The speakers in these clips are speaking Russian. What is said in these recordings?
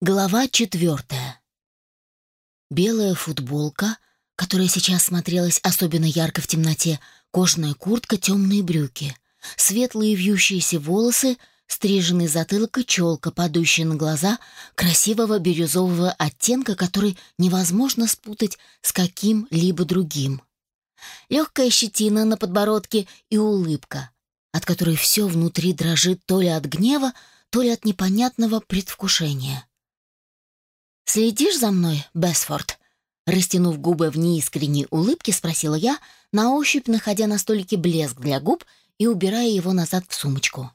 Глава четвертая. Белая футболка, которая сейчас смотрелась особенно ярко в темноте, кожаная куртка, темные брюки, светлые вьющиеся волосы, стриженный затылок и челка, падающая на глаза, красивого бирюзового оттенка, который невозможно спутать с каким-либо другим. Легкая щетина на подбородке и улыбка, от которой все внутри дрожит то ли от гнева, то ли от непонятного предвкушения. «Следишь за мной, Бесфорд?» Растянув губы в неискренней улыбке, спросила я, на ощупь находя на столике блеск для губ и убирая его назад в сумочку.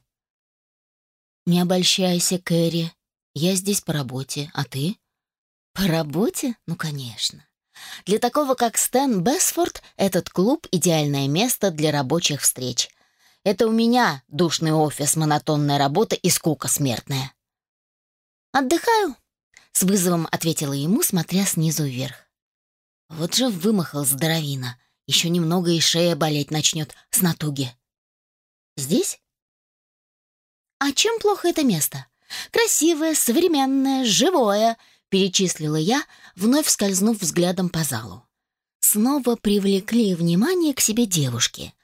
«Не обольщайся, Кэрри. Я здесь по работе, а ты?» «По работе? Ну, конечно. Для такого, как Стэн Бесфорд, этот клуб — идеальное место для рабочих встреч. Это у меня душный офис, монотонная работа и скука смертная». «Отдыхаю», с вызовом ответила ему, смотря снизу вверх. Вот же вымахал здоровина. Еще немного и шея болеть начнет с натуги. Здесь? А чем плохо это место? Красивое, современное, живое, перечислила я, вновь скользнув взглядом по залу. Снова привлекли внимание к себе девушки.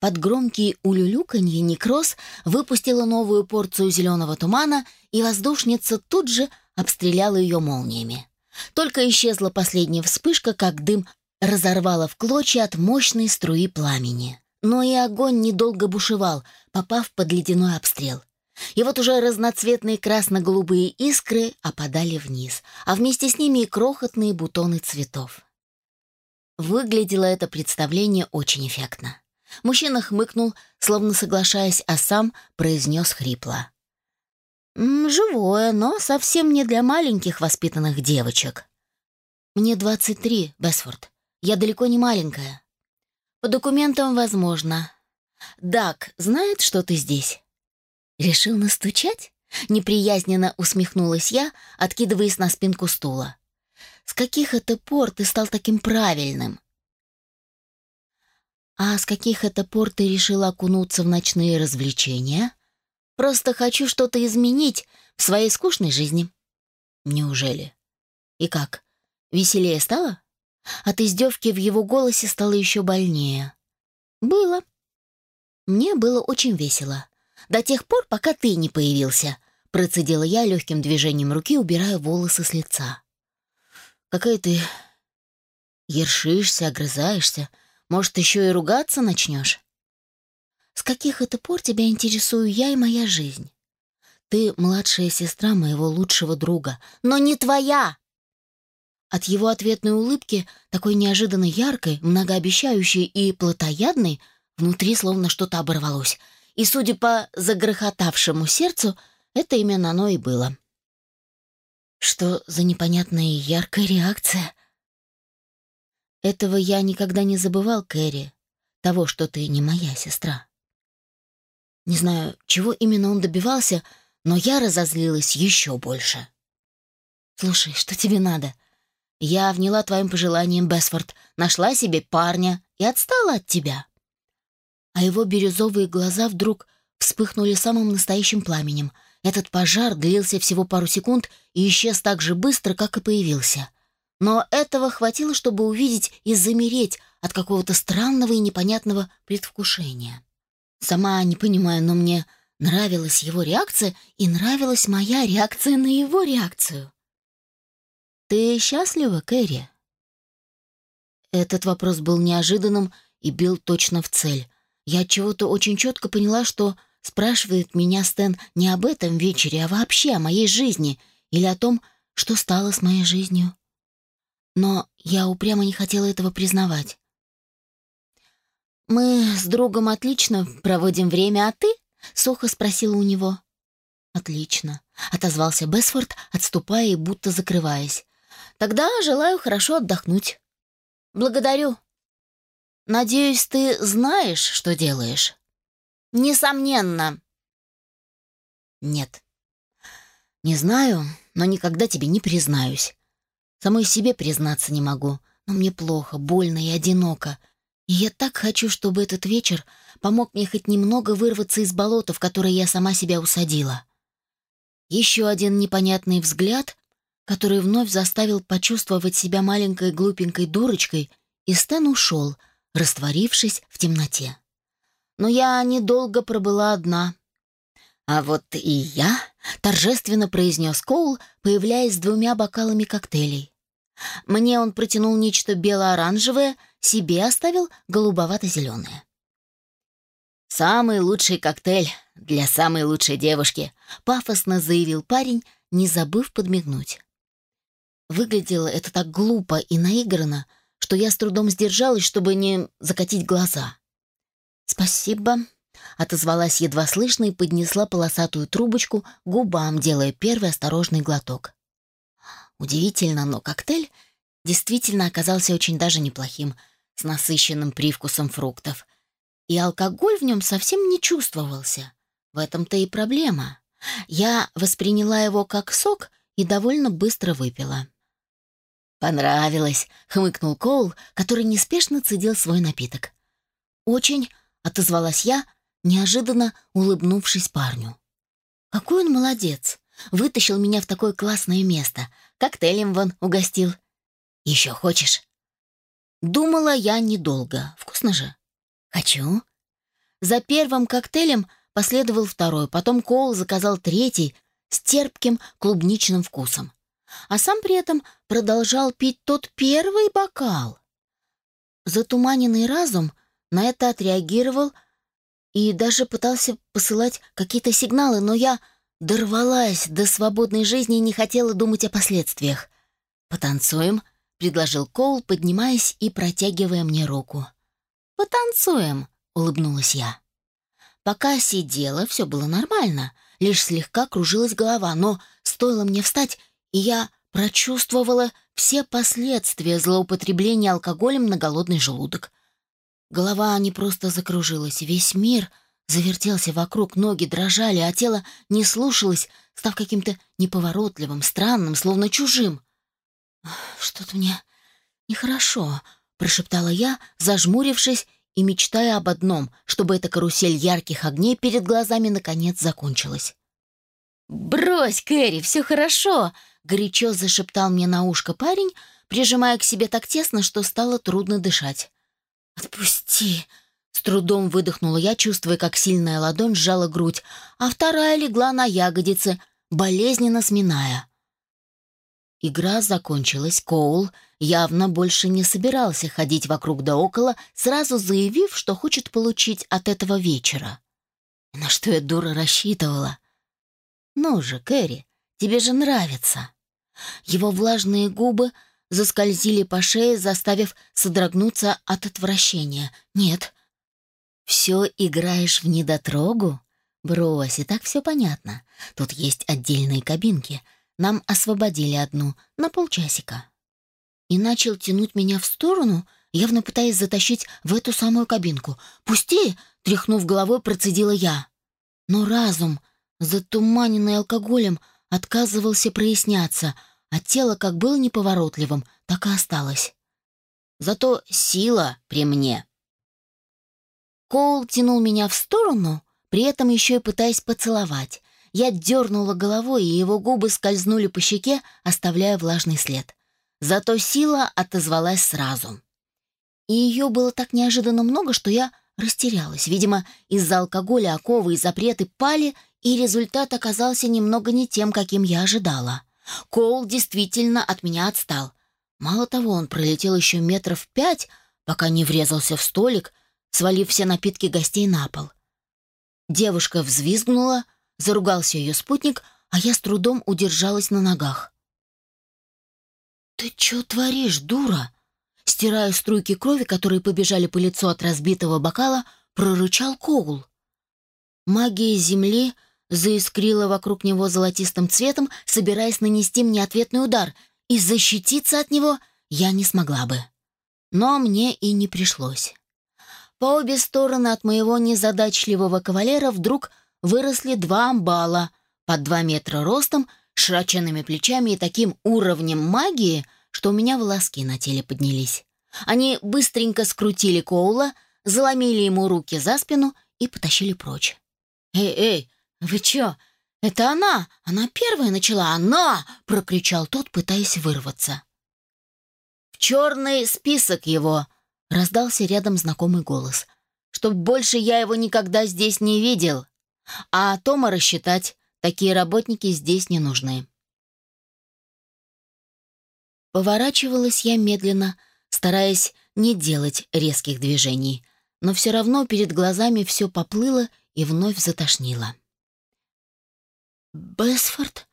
Под громкие улюлюканье Некрос выпустила новую порцию зеленого тумана, и воздушница тут же обстреляла ее молниями. Только исчезла последняя вспышка, как дым разорвало в клочья от мощной струи пламени. Но и огонь недолго бушевал, попав под ледяной обстрел. И вот уже разноцветные красно-голубые искры опадали вниз, а вместе с ними и крохотные бутоны цветов. Выглядело это представление очень эффектно. Мужчина хмыкнул, словно соглашаясь, а сам произнес хрипло. «Живое, но совсем не для маленьких воспитанных девочек». «Мне 23, Бесфорд. Я далеко не маленькая». «По документам возможно». «Дак знает, что ты здесь?» «Решил настучать?» Неприязненно усмехнулась я, откидываясь на спинку стула. «С каких это пор ты стал таким правильным?» «А с каких это пор ты решила окунуться в ночные развлечения?» Просто хочу что-то изменить в своей скучной жизни». «Неужели? И как? Веселее стало?» От издевки в его голосе стало еще больнее. «Было. Мне было очень весело. До тех пор, пока ты не появился», — процедила я легким движением руки, убирая волосы с лица. «Какая ты... ершишься, огрызаешься. Может, еще и ругаться начнешь?» С каких это пор тебя интересую я и моя жизнь? Ты младшая сестра моего лучшего друга, но не твоя!» От его ответной улыбки, такой неожиданно яркой, многообещающей и плотоядной, внутри словно что-то оборвалось. И, судя по загрохотавшему сердцу, это именно оно и было. Что за непонятная и яркая реакция? Этого я никогда не забывал, Кэрри, того, что ты не моя сестра. Не знаю, чего именно он добивался, но я разозлилась еще больше. «Слушай, что тебе надо? Я вняла твоим пожеланиям, Бесфорд, нашла себе парня и отстала от тебя». А его бирюзовые глаза вдруг вспыхнули самым настоящим пламенем. Этот пожар длился всего пару секунд и исчез так же быстро, как и появился. Но этого хватило, чтобы увидеть и замереть от какого-то странного и непонятного предвкушения. Сама не понимаю, но мне нравилась его реакция и нравилась моя реакция на его реакцию. «Ты счастлива, Кэрри?» Этот вопрос был неожиданным и бил точно в цель. Я чего-то очень четко поняла, что спрашивает меня Стэн не об этом вечере, а вообще о моей жизни или о том, что стало с моей жизнью. Но я упрямо не хотела этого признавать. «Мы с другом отлично проводим время, а ты?» — сухо спросила у него. «Отлично», — отозвался Бесфорд, отступая и будто закрываясь. «Тогда желаю хорошо отдохнуть». «Благодарю». «Надеюсь, ты знаешь, что делаешь?» «Несомненно». «Нет». «Не знаю, но никогда тебе не признаюсь. Самой себе признаться не могу, но мне плохо, больно и одиноко. Я так хочу, чтобы этот вечер помог мне хоть немного вырваться из болота, в которое я сама себя усадила. Еще один непонятный взгляд, который вновь заставил почувствовать себя маленькой глупенькой дурочкой, и Стэн ушел, растворившись в темноте. Но я недолго пробыла одна. «А вот и я», — торжественно произнес Коул, появляясь с двумя бокалами коктейлей. Мне он протянул нечто бело-оранжевое, себе оставил голубовато-зеленое. «Самый лучший коктейль для самой лучшей девушки», — пафосно заявил парень, не забыв подмигнуть. Выглядело это так глупо и наигранно, что я с трудом сдержалась, чтобы не закатить глаза. «Спасибо», — отозвалась едва слышно и поднесла полосатую трубочку губам, делая первый осторожный глоток. Удивительно, но коктейль действительно оказался очень даже неплохим, с насыщенным привкусом фруктов. И алкоголь в нем совсем не чувствовался. В этом-то и проблема. Я восприняла его как сок и довольно быстро выпила. «Понравилось», — хмыкнул Коул, который неспешно цедил свой напиток. «Очень», — отозвалась я, неожиданно улыбнувшись парню. «Какой он молодец! Вытащил меня в такое классное место. Коктейлем вон угостил. Еще хочешь?» Думала я недолго. Вкусно же. «Хочу». За первым коктейлем последовал второй, потом Коул заказал третий с терпким клубничным вкусом а сам при этом продолжал пить тот первый бокал. Затуманенный разум на это отреагировал и даже пытался посылать какие-то сигналы, но я дорвалась до свободной жизни и не хотела думать о последствиях. «Потанцуем?» — предложил Коул, поднимаясь и протягивая мне руку. «Потанцуем», — улыбнулась я. Пока сидела, все было нормально, лишь слегка кружилась голова, но стоило мне встать, и я прочувствовала все последствия злоупотребления алкоголем на голодный желудок. Голова не просто закружилась, весь мир завертелся вокруг, ноги дрожали, а тело не слушалось, став каким-то неповоротливым, странным, словно чужим. «Что-то мне нехорошо», — прошептала я, зажмурившись и мечтая об одном, чтобы эта карусель ярких огней перед глазами наконец закончилась. «Брось, Кэрри, все хорошо!» — горячо зашептал мне на ушко парень, прижимая к себе так тесно, что стало трудно дышать. «Отпусти!» — с трудом выдохнула я, чувствуя, как сильная ладонь сжала грудь, а вторая легла на ягодицы, болезненно сминая. Игра закончилась, Коул явно больше не собирался ходить вокруг да около, сразу заявив, что хочет получить от этого вечера. На что я, дура, рассчитывала? «Ну же, Кэрри, тебе же нравится». Его влажные губы заскользили по шее, заставив содрогнуться от отвращения. «Нет». «Все играешь в недотрогу?» «Брось, и так все понятно. Тут есть отдельные кабинки. Нам освободили одну на полчасика». И начал тянуть меня в сторону, явно пытаясь затащить в эту самую кабинку. «Пусти!» — тряхнув головой, процедила я. Но разум затуманенный алкоголем, отказывался проясняться, а тело как было неповоротливым, так и осталось. Зато сила при мне. Коул тянул меня в сторону, при этом еще и пытаясь поцеловать. Я дернула головой, и его губы скользнули по щеке, оставляя влажный след. Зато сила отозвалась сразу. И ее было так неожиданно много, что я растерялась. Видимо, из-за алкоголя оковы и запреты пали, и результат оказался немного не тем, каким я ожидала. Коул действительно от меня отстал. Мало того, он пролетел еще метров пять, пока не врезался в столик, свалив все напитки гостей на пол. Девушка взвизгнула, заругался ее спутник, а я с трудом удержалась на ногах. «Ты что творишь, дура?» Стирая струйки крови, которые побежали по лицу от разбитого бокала, прорычал Коул. Магия земли заискрила вокруг него золотистым цветом, собираясь нанести мне ответный удар, и защититься от него я не смогла бы. Но мне и не пришлось. По обе стороны от моего незадачливого кавалера вдруг выросли два амбала под два метра ростом, широченными плечами и таким уровнем магии, что у меня волоски на теле поднялись. Они быстренько скрутили Коула, заломили ему руки за спину и потащили прочь. «Эй, эй, вы чё? «Это она! Она первая начала! Она!» — прокричал тот, пытаясь вырваться. «В черный список его!» — раздался рядом знакомый голос. «Чтоб больше я его никогда здесь не видел. А Тома рассчитать, такие работники здесь не нужны». Поворачивалась я медленно, стараясь не делать резких движений, но все равно перед глазами все поплыло и вновь затошнило. «Бесфорд?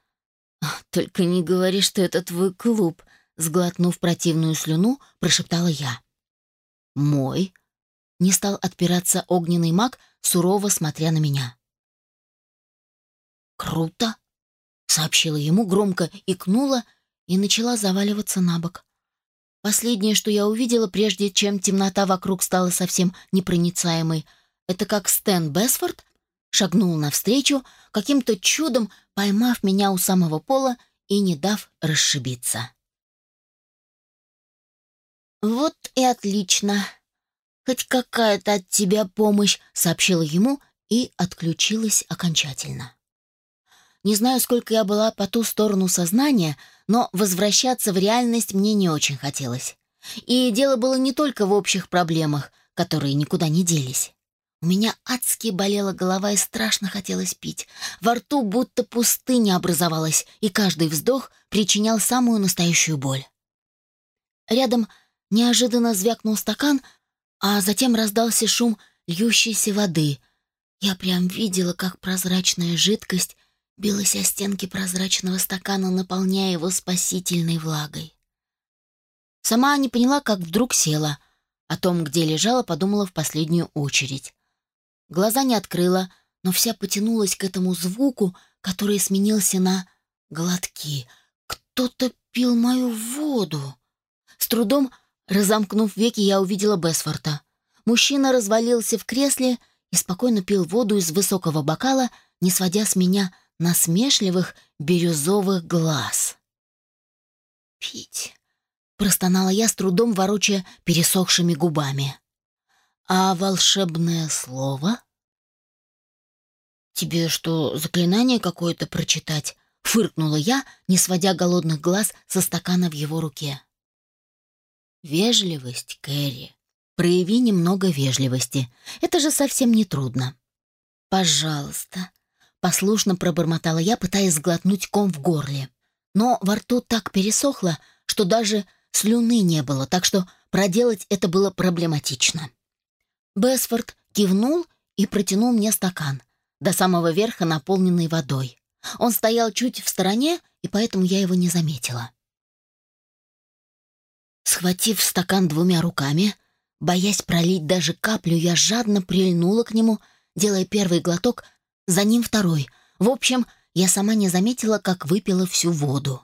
Только не говори, что это твой клуб», — сглотнув противную слюну, прошептала я. «Мой?» — не стал отпираться огненный маг, сурово смотря на меня. «Круто!» — сообщила ему, громко икнула и начала заваливаться на бок. Последнее, что я увидела, прежде чем темнота вокруг стала совсем непроницаемой, это как Стэн Бесфорд шагнул навстречу, каким-то чудом поймав меня у самого пола и не дав расшибиться. «Вот и отлично. Хоть какая-то от тебя помощь», — сообщила ему и отключилась окончательно. Не знаю, сколько я была по ту сторону сознания, но возвращаться в реальность мне не очень хотелось. И дело было не только в общих проблемах, которые никуда не делись. У меня адски болела голова и страшно хотелось пить. Во рту будто пустыня образовалась, и каждый вздох причинял самую настоящую боль. Рядом неожиданно звякнул стакан, а затем раздался шум льющейся воды. Я прям видела, как прозрачная жидкость билась о стенки прозрачного стакана, наполняя его спасительной влагой. Сама не поняла, как вдруг села. О том, где лежала, подумала в последнюю очередь. Глаза не открыла, но вся потянулась к этому звуку, который сменился на глотки. Кто-то пил мою воду. С трудом разомкнув веки, я увидела Бесфорта. Мужчина развалился в кресле и спокойно пил воду из высокого бокала, не сводя с меня насмешливых бирюзовых глаз. «Пить», — простонала я с трудом, ворочая пересохшими губами. «А волшебное слово?» «Тебе что, заклинание какое-то прочитать?» — фыркнула я, не сводя голодных глаз со стакана в его руке. «Вежливость, Кэрри. Прояви немного вежливости. Это же совсем не трудно». «Пожалуйста», Послушно пробормотала я, пытаясь сглотнуть ком в горле. Но во рту так пересохло, что даже слюны не было, так что проделать это было проблематично. Бесфорд кивнул и протянул мне стакан, до самого верха наполненный водой. Он стоял чуть в стороне, и поэтому я его не заметила. Схватив стакан двумя руками, боясь пролить даже каплю, я жадно прильнула к нему, делая первый глоток за ним второй. В общем, я сама не заметила, как выпила всю воду.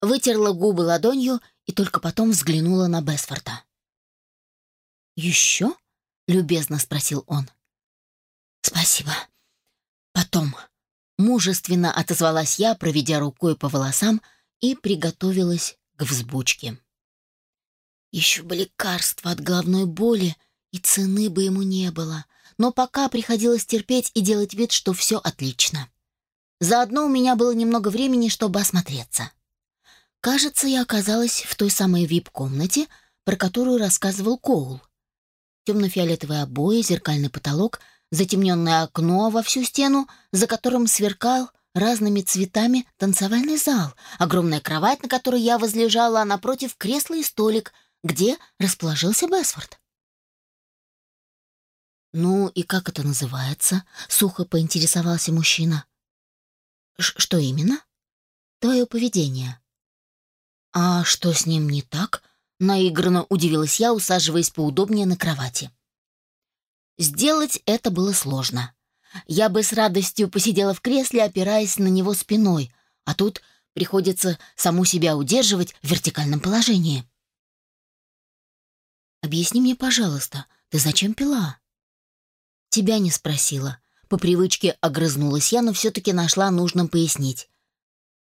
Вытерла губы ладонью и только потом взглянула на Бесфорта. «Еще?» — любезно спросил он. «Спасибо. Потом». Мужественно отозвалась я, проведя рукой по волосам, и приготовилась к взбучке. Еще бы лекарства от головной боли, и цены бы ему не было но пока приходилось терпеть и делать вид, что все отлично. Заодно у меня было немного времени, чтобы осмотреться. Кажется, я оказалась в той самой вип-комнате, про которую рассказывал Коул. Темно-фиолетовые обои, зеркальный потолок, затемненное окно во всю стену, за которым сверкал разными цветами танцевальный зал, огромная кровать, на которой я возлежала, а напротив кресло и столик, где расположился Бесфорд. «Ну и как это называется?» — сухо поинтересовался мужчина. «Что именно?» «Твое поведение». «А что с ним не так?» — наигранно удивилась я, усаживаясь поудобнее на кровати. Сделать это было сложно. Я бы с радостью посидела в кресле, опираясь на него спиной, а тут приходится саму себя удерживать в вертикальном положении. «Объясни мне, пожалуйста, ты зачем пила?» Тебя не спросила. По привычке огрызнулась я, но все-таки нашла нужным пояснить.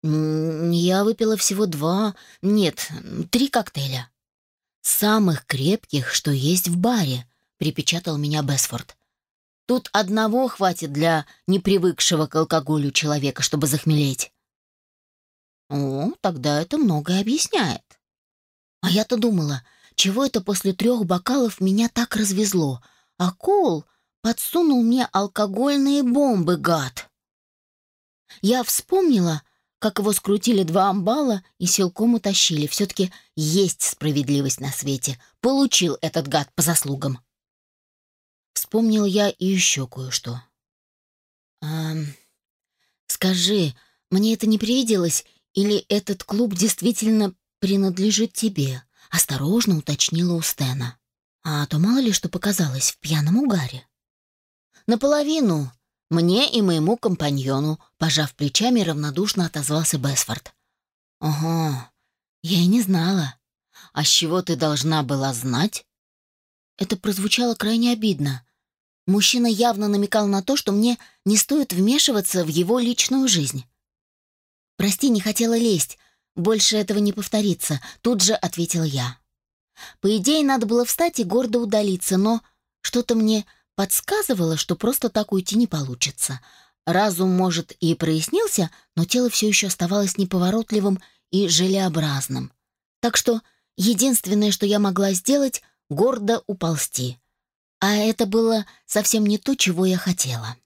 «Я выпила всего два... Нет, три коктейля». «Самых крепких, что есть в баре», — припечатал меня Бесфорд. Тут одного хватит для непривыкшего к алкоголю человека, чтобы захмелеть. О, тогда это многое объясняет. А я-то думала, чего это после трех бокалов меня так развезло, а Кол подсунул мне алкогольные бомбы, гад. Я вспомнила, как его скрутили два амбала и силком утащили. Все-таки есть справедливость на свете. Получил этот гад по заслугам. Вспомнил я и еще кое-что. «Эм, скажи, мне это не привиделось, или этот клуб действительно принадлежит тебе?» Осторожно уточнила у Стена. А то мало ли что показалось в пьяном угаре. «Наполовину», «Мне и моему компаньону», — пожав плечами, равнодушно отозвался Бесфорд. «Ого, я и не знала. А с чего ты должна была знать?» Это прозвучало крайне обидно. Мужчина явно намекал на то, что мне не стоит вмешиваться в его личную жизнь. «Прости, не хотела лезть. Больше этого не повторится», — тут же ответила я. По идее, надо было встать и гордо удалиться, но что-то мне подсказывало, что просто так уйти не получится. Разум, может, и прояснился, но тело все еще оставалось неповоротливым и желеобразным. Так что единственное, что я могла сделать, гордо уползти. А это было совсем не то, чего я хотела.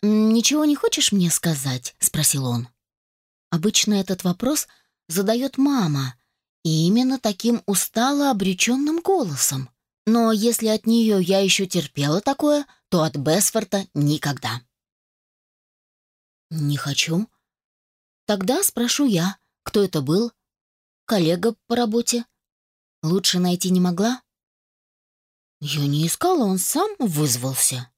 «Ничего не хочешь мне сказать?» — спросил он. Обычно этот вопрос задает мама, и именно таким устало обреченным голосом. Но если от нее я еще терпела такое, то от Бесфорта никогда. «Не хочу». «Тогда спрошу я, кто это был? Коллега по работе? Лучше найти не могла?» «Я не искала, он сам вызвался».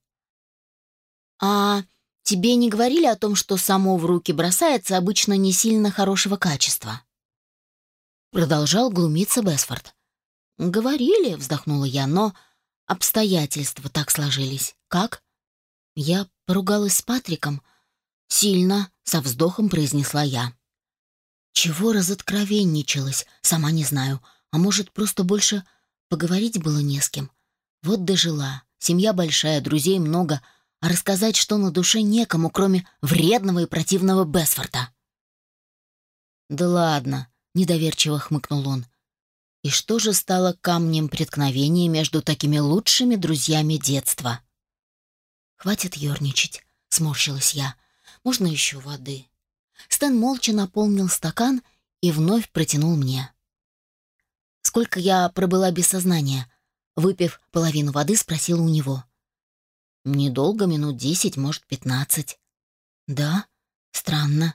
«А тебе не говорили о том, что само в руки бросается обычно не сильно хорошего качества?» Продолжал глумиться Бесфорд. «Говорили», — вздохнула я, — «но обстоятельства так сложились. Как?» Я поругалась с Патриком. «Сильно», — со вздохом произнесла я. Чего разоткровенничалась, сама не знаю. А может, просто больше поговорить было не с кем. Вот дожила. Семья большая, друзей много, а рассказать, что на душе некому, кроме вредного и противного Бесфорта. «Да ладно», — недоверчиво хмыкнул он. И что же стало камнем преткновения между такими лучшими друзьями детства? «Хватит ерничать», — сморщилась я. «Можно еще воды?» Стэн молча наполнил стакан и вновь протянул мне. «Сколько я пробыла без сознания?» Выпив половину воды, спросила у него. «Недолго, минут десять, может, пятнадцать». «Да? Странно.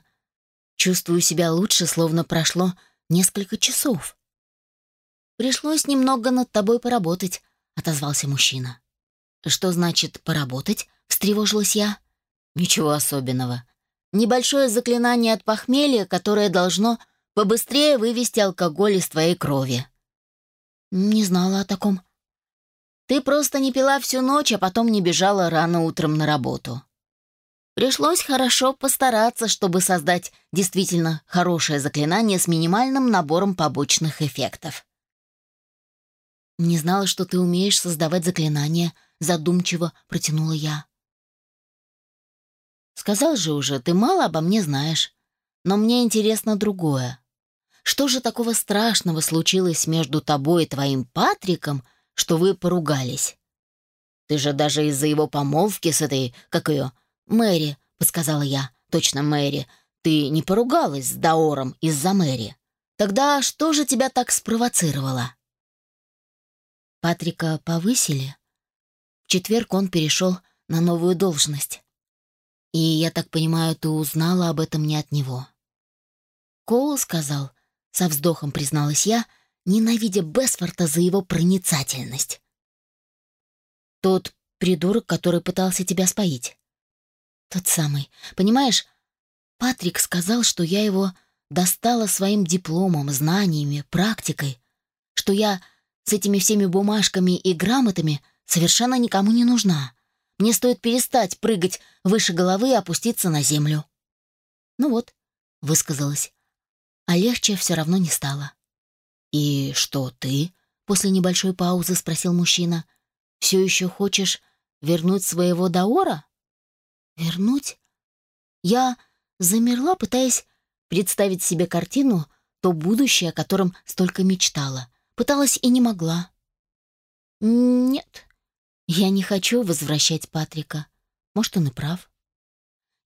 Чувствую себя лучше, словно прошло несколько часов». «Пришлось немного над тобой поработать», — отозвался мужчина. «Что значит «поработать»?» — встревожилась я. «Ничего особенного. Небольшое заклинание от похмелья, которое должно побыстрее вывести алкоголь из твоей крови». «Не знала о таком». «Ты просто не пила всю ночь, а потом не бежала рано утром на работу». Пришлось хорошо постараться, чтобы создать действительно хорошее заклинание с минимальным набором побочных эффектов. «Не знала, что ты умеешь создавать заклинания», — задумчиво протянула я. «Сказал же уже, ты мало обо мне знаешь. Но мне интересно другое. Что же такого страшного случилось между тобой и твоим Патриком, что вы поругались? Ты же даже из-за его помолвки с этой, как ее, Мэри, — подсказала я, точно Мэри, ты не поругалась с Даором из-за Мэри. Тогда что же тебя так спровоцировало?» Патрика повысили. В четверг он перешел на новую должность. И, я так понимаю, ты узнала об этом не от него. Коул сказал, со вздохом призналась я, ненавидя Бесфорта за его проницательность. Тот придурок, который пытался тебя споить. Тот самый. Понимаешь, Патрик сказал, что я его достала своим дипломом, знаниями, практикой, что я с этими всеми бумажками и грамотами совершенно никому не нужна. Мне стоит перестать прыгать выше головы и опуститься на землю. Ну вот, высказалась. А легче все равно не стало. «И что ты?» — после небольшой паузы спросил мужчина. «Все еще хочешь Вернуть своего Даора? Вернуть? Я замерла, пытаясь представить себе картину, то будущее, о котором столько мечтала. Пыталась и не могла. Нет, я не хочу возвращать Патрика. Может, он и прав.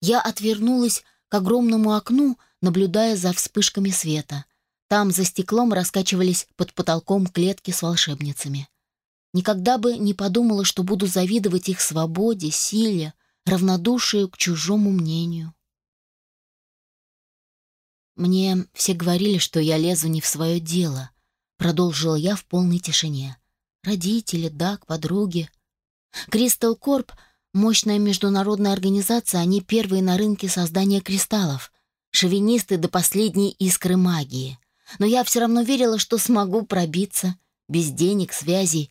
Я отвернулась к огромному окну, наблюдая за вспышками света. Там за стеклом раскачивались под потолком клетки с волшебницами. Никогда бы не подумала, что буду завидовать их свободе, силе, равнодушию к чужому мнению. «Мне все говорили, что я лезу не в свое дело», — продолжила я в полной тишине. «Родители, Дак, подруги. Кристал Корп — мощная международная организация, они первые на рынке создания кристаллов, шовинисты до последней искры магии. Но я все равно верила, что смогу пробиться, без денег, связей,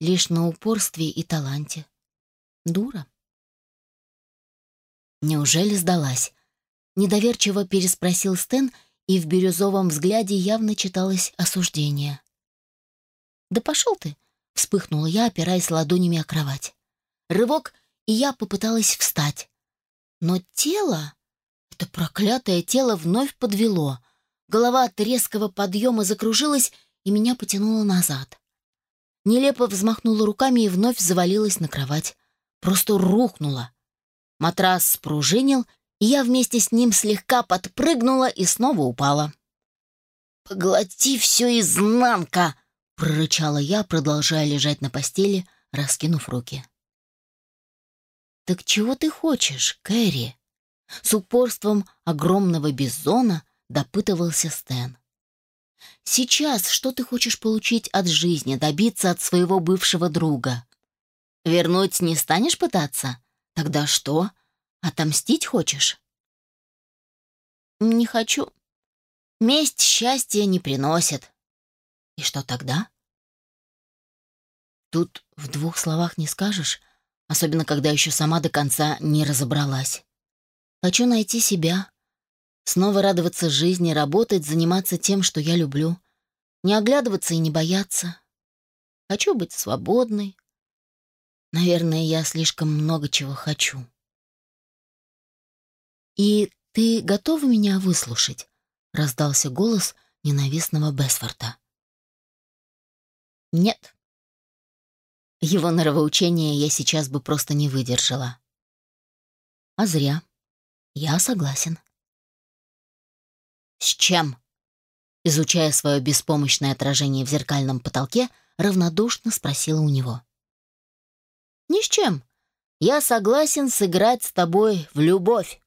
лишь на упорстве и таланте. Дура. Неужели сдалась? Недоверчиво переспросил Стэн, и в бирюзовом взгляде явно читалось осуждение. «Да пошел ты!» — вспыхнула я, опираясь ладонями о кровать. Рывок, и я попыталась встать. Но тело, это проклятое тело вновь подвело. Голова от резкого подъема закружилась, и меня потянуло назад. Нелепо взмахнула руками и вновь завалилась на кровать. Просто рухнула. Матрас спружинил, я вместе с ним слегка подпрыгнула и снова упала. «Поглоти все изнанка!» — прорычала я, продолжая лежать на постели, раскинув руки. «Так чего ты хочешь, Кэрри?» С упорством огромного бизона допытывался Стэн. Сейчас что ты хочешь получить от жизни, добиться от своего бывшего друга? Вернуть не станешь пытаться? Тогда что? Отомстить хочешь? Не хочу. Месть счастья не приносит. И что тогда? Тут в двух словах не скажешь, особенно когда еще сама до конца не разобралась. Хочу найти себя, Снова радоваться жизни, работать, заниматься тем, что я люблю. Не оглядываться и не бояться. Хочу быть свободной. Наверное, я слишком много чего хочу. «И ты готова меня выслушать?» — раздался голос ненавистного Бесфорта. «Нет». Его норовоучения я сейчас бы просто не выдержала. А зря. Я согласен. «С чем?» Изучая свое беспомощное отражение в зеркальном потолке, равнодушно спросила у него. «Ни с чем. Я согласен сыграть с тобой в любовь».